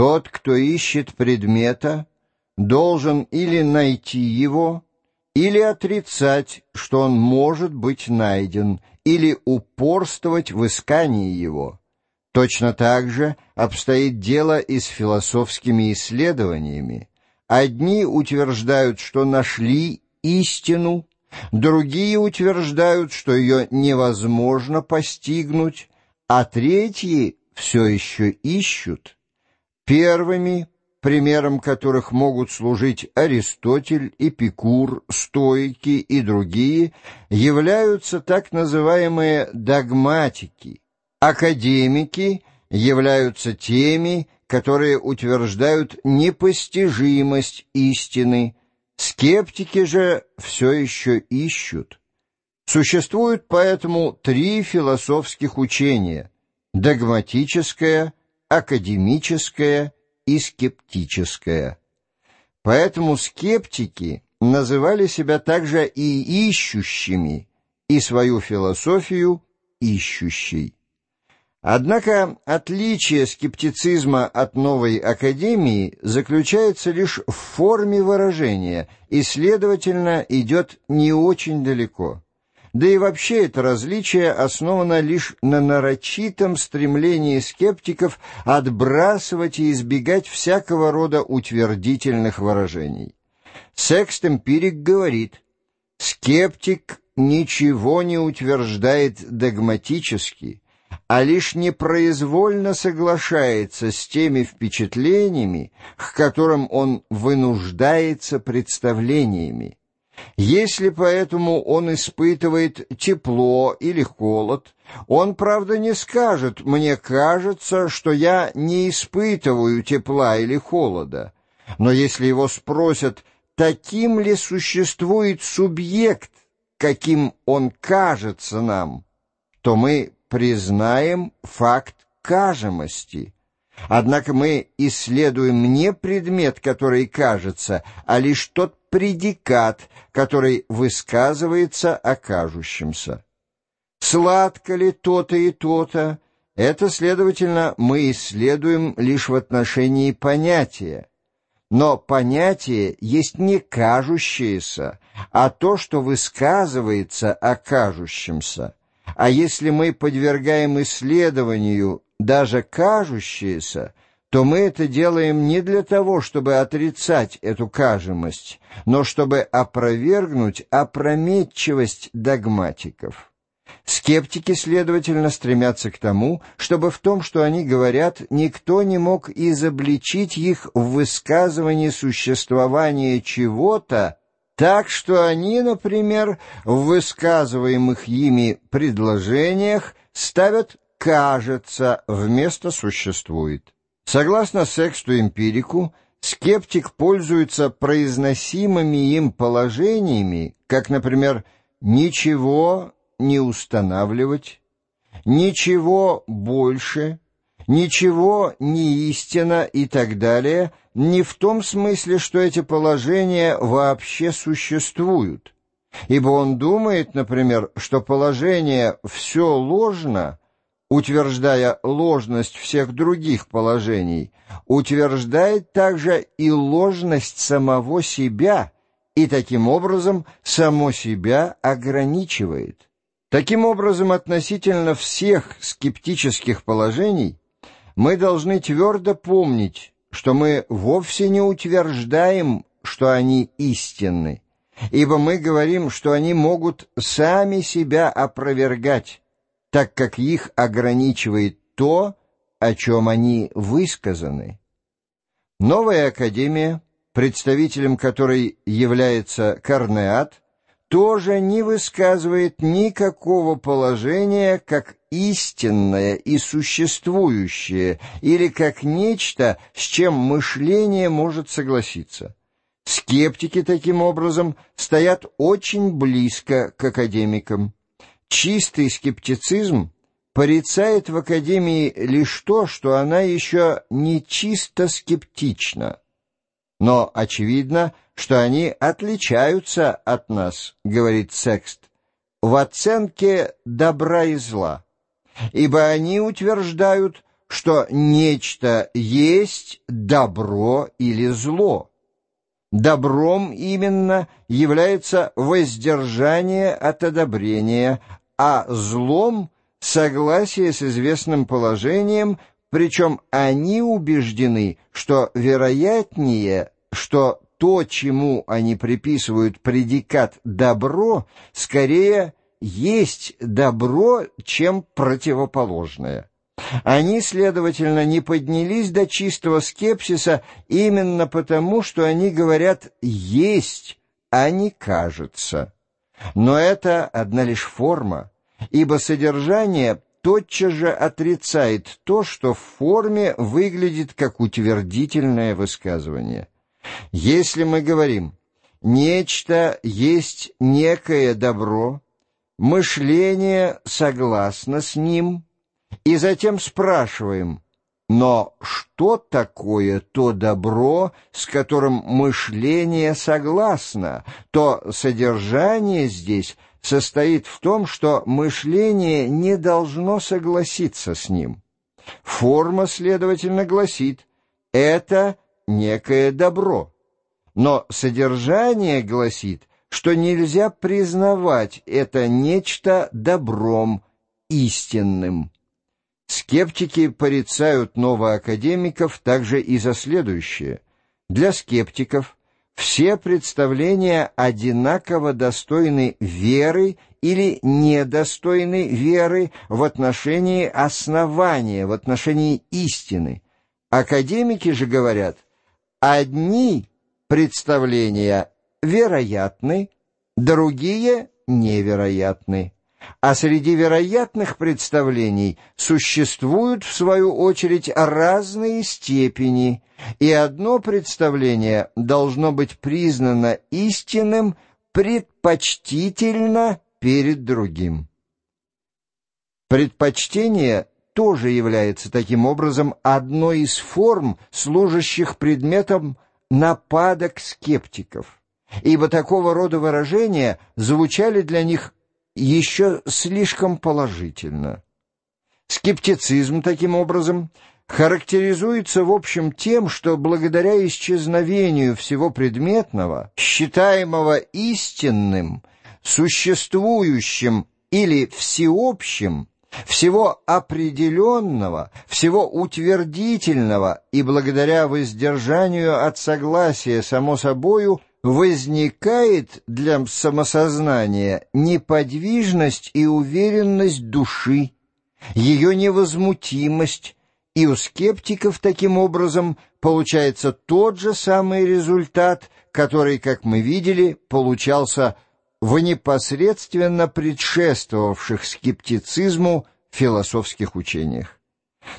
Тот, кто ищет предмета, должен или найти его, или отрицать, что он может быть найден, или упорствовать в искании его. Точно так же обстоит дело и с философскими исследованиями. Одни утверждают, что нашли истину, другие утверждают, что ее невозможно постигнуть, а третьи все еще ищут. Первыми, примером которых могут служить Аристотель, Эпикур, стойки и другие, являются так называемые догматики. Академики являются теми, которые утверждают непостижимость истины, скептики же все еще ищут. Существует поэтому три философских учения – догматическое, академическое и скептическое. Поэтому скептики называли себя также и ищущими, и свою философию ищущей. Однако отличие скептицизма от новой академии заключается лишь в форме выражения и, следовательно, идет не очень далеко. Да и вообще это различие основано лишь на нарочитом стремлении скептиков отбрасывать и избегать всякого рода утвердительных выражений. Секст-эмпирик говорит, скептик ничего не утверждает догматически, а лишь непроизвольно соглашается с теми впечатлениями, к которым он вынуждается представлениями. Если поэтому он испытывает тепло или холод, он, правда, не скажет «мне кажется, что я не испытываю тепла или холода». Но если его спросят, таким ли существует субъект, каким он кажется нам, то мы признаем факт кажемости. Однако мы исследуем не предмет, который кажется, а лишь тот предикат, который высказывается о кажущемся. Сладко ли то-то и то-то, это, следовательно, мы исследуем лишь в отношении понятия. Но понятие есть не кажущееся, а то, что высказывается о кажущемся. А если мы подвергаем исследованию даже кажущееся, то мы это делаем не для того, чтобы отрицать эту кажемость, но чтобы опровергнуть опрометчивость догматиков. Скептики, следовательно, стремятся к тому, чтобы в том, что они говорят, никто не мог изобличить их в высказывании существования чего-то, так что они, например, в высказываемых ими предложениях ставят «кажется» вместо «существует». Согласно сексту-эмпирику, скептик пользуется произносимыми им положениями, как, например, «ничего не устанавливать», «ничего больше», «ничего не истина» и так далее, не в том смысле, что эти положения вообще существуют, ибо он думает, например, что положение «все ложно», утверждая ложность всех других положений, утверждает также и ложность самого себя и таким образом само себя ограничивает. Таким образом, относительно всех скептических положений мы должны твердо помнить, что мы вовсе не утверждаем, что они истинны, ибо мы говорим, что они могут сами себя опровергать, так как их ограничивает то, о чем они высказаны. Новая академия, представителем которой является Карнеат, тоже не высказывает никакого положения как истинное и существующее, или как нечто, с чем мышление может согласиться. Скептики, таким образом, стоят очень близко к академикам. Чистый скептицизм порицает в Академии лишь то, что она еще не чисто скептична. Но очевидно, что они отличаются от нас, говорит Секст, в оценке добра и зла, ибо они утверждают, что нечто есть добро или зло. Добром именно является воздержание от одобрения, а злом — согласие с известным положением, причем они убеждены, что вероятнее, что то, чему они приписывают предикат «добро», скорее есть добро, чем противоположное. Они, следовательно, не поднялись до чистого скепсиса именно потому, что они говорят «есть», а не «кажется». Но это одна лишь форма, ибо содержание тотчас же отрицает то, что в форме выглядит как утвердительное высказывание. Если мы говорим «нечто есть некое добро», мышление согласно с ним, и затем спрашиваем «но что такое то добро, с которым мышление согласно?» то содержание здесь состоит в том, что мышление не должно согласиться с ним. Форма, следовательно, гласит «это некое добро». Но содержание гласит, что нельзя признавать это нечто добром истинным. Скептики порицают новоакадемиков также и за следующее. Для скептиков все представления одинаково достойны веры или недостойны веры в отношении основания, в отношении истины. Академики же говорят, одни представления вероятны, другие невероятны. А среди вероятных представлений существуют, в свою очередь, разные степени, и одно представление должно быть признано истинным предпочтительно перед другим. Предпочтение тоже является таким образом одной из форм, служащих предметом нападок скептиков, ибо такого рода выражения звучали для них еще слишком положительно. Скептицизм, таким образом, характеризуется в общем тем, что благодаря исчезновению всего предметного, считаемого истинным, существующим или всеобщим, всего определенного, всего утвердительного и благодаря воздержанию от согласия само собою возникает для самосознания неподвижность и уверенность души, ее невозмутимость, и у скептиков таким образом получается тот же самый результат, который, как мы видели, получался в непосредственно предшествовавших скептицизму философских учениях.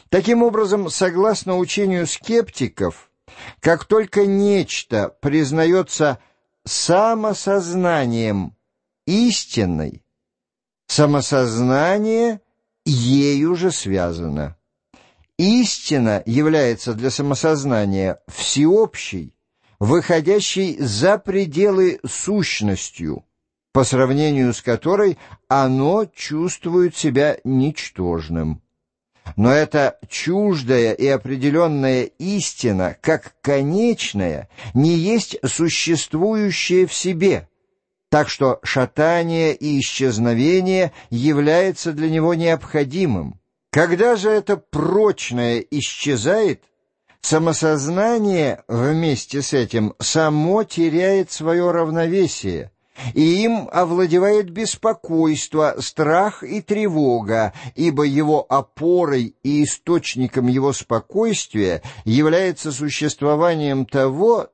Таким образом, согласно учению скептиков, как только нечто признается самосознанием истинной, самосознание ею же связано. Истина является для самосознания всеобщей, выходящей за пределы сущностью, по сравнению с которой оно чувствует себя ничтожным. Но эта чуждая и определенная истина, как конечная, не есть существующая в себе, так что шатание и исчезновение является для него необходимым. Когда же это прочное исчезает, самосознание вместе с этим само теряет свое равновесие, и им овладевает беспокойство, страх и тревога, ибо его опорой и источником его спокойствия является существованием того,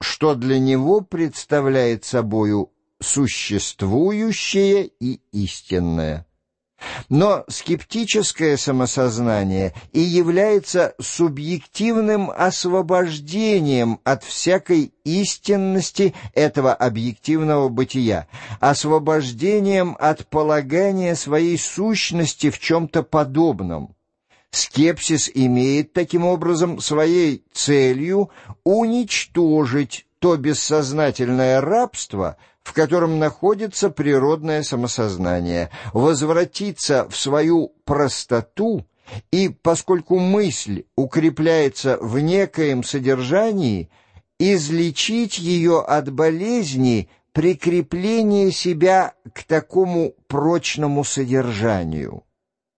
что для него представляет собою существующее и истинное. Но скептическое самосознание и является субъективным освобождением от всякой истинности этого объективного бытия, освобождением от полагания своей сущности в чем-то подобном. Скепсис имеет таким образом своей целью уничтожить то бессознательное рабство, в котором находится природное самосознание, возвратиться в свою простоту И поскольку мысль укрепляется в некоем содержании, излечить ее от болезни – прикрепление себя к такому прочному содержанию –